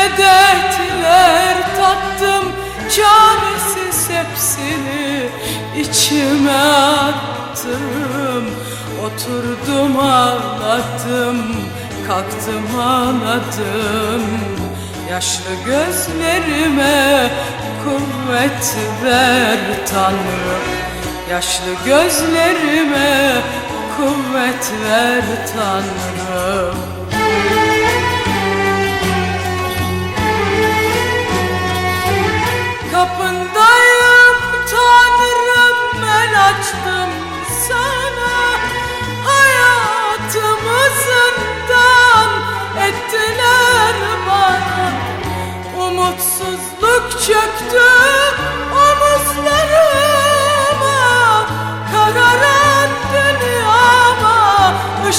Meddetler tattım çaresiz hepsini içime attım. Oturdum ağladım kalktım ağladım Yaşlı gözlerime kuvvet ver Tanrım. Yaşlı gözlerime kuvvet ver Tanrım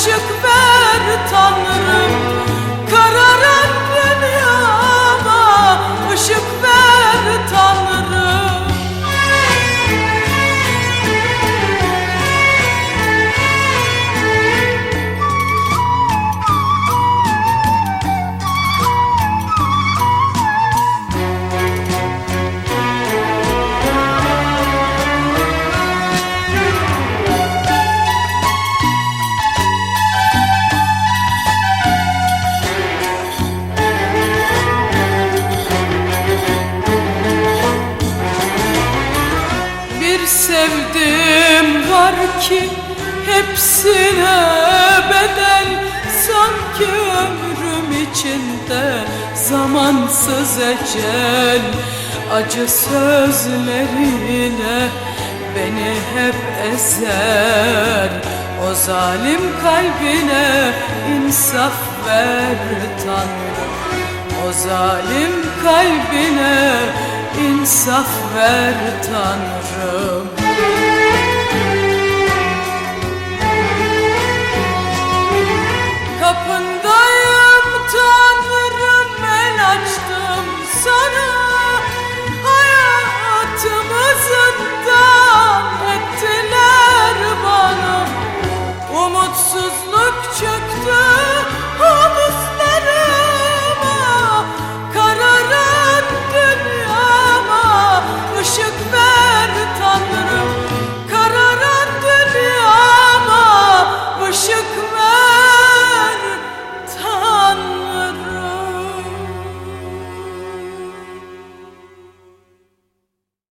еще sevdim var ki hepsine bedel. Sanki ömrüm içinde zamansız ecel. Acı sözleriyle beni hep ezer. O zalim kalbine insaf ver Tanrım. O zalim kalbine insaf ver Tanrım